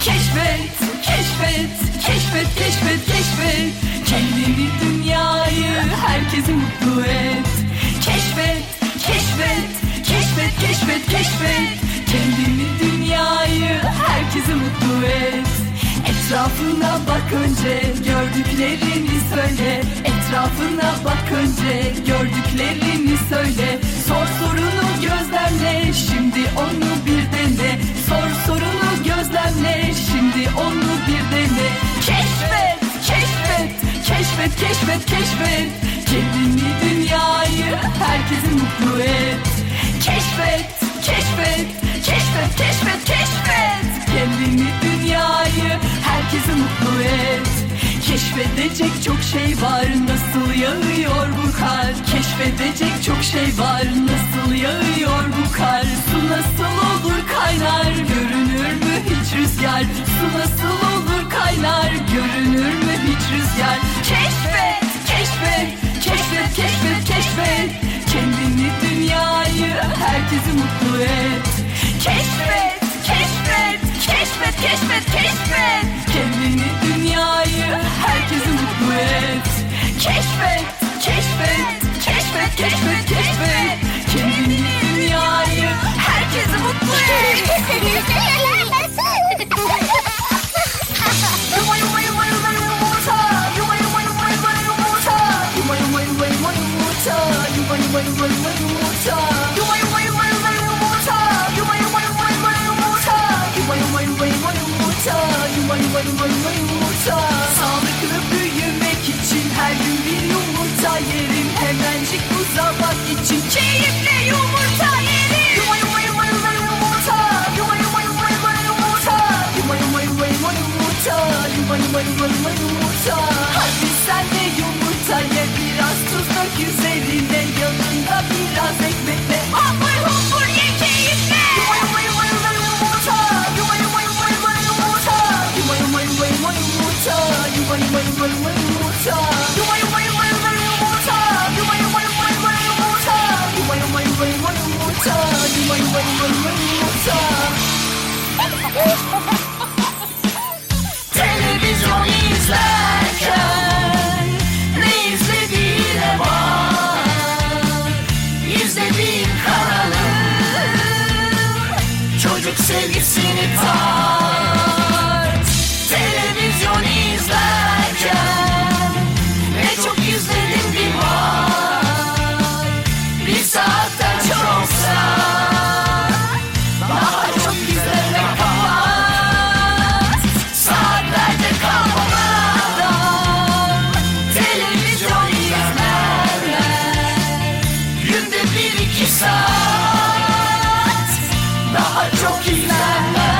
keşfet, keşfet, keşfet, keşfet, keşfet. Kendini dünyayı herkesi mutlu et. Keşfet, keşfet, keşfet, keşfet, keşfet. Kendini dünyayı herkesi mutlu et. Etrafına bak önce gördüklerini söyle Etrafına bak önce gördüklerini söyle Sor sorunu gözlemle şimdi onu bir dene. Sor sorunu gözlemle şimdi onu bir dene. Keşfet, keşfet, keşfet, keşfet, keşfet. Kendini dünyayı herkesi mutlu et. Keşfet, keşfet, keşfet, keşfet, keşfet. Kendini dünyayı herkesi mutlu et Keşfedecek çok şey var. Nasıl yağıyor bu kar? Keşfedecek çok şey var. Nasıl yağıyor bu kar? Su nasıl olur kaynar? Görünür mü hiç rüzgar? Su nasıl olur kaynar? Görünür mü hiç rüzgar? Keşfet, keşfet, keşfet, keşfet, keşfet. Kendini dünyayı herkesi mutlu et. Keşfet, keşfet, keşfet, sevgisini tart. Televizyon izlerken ne çok izledin bir bak Bir saatten çoksa daha çok izlemek kapat Saatlerce kalmadan Televizyon izlerler Günde bir iki saat Daha çok iyi senden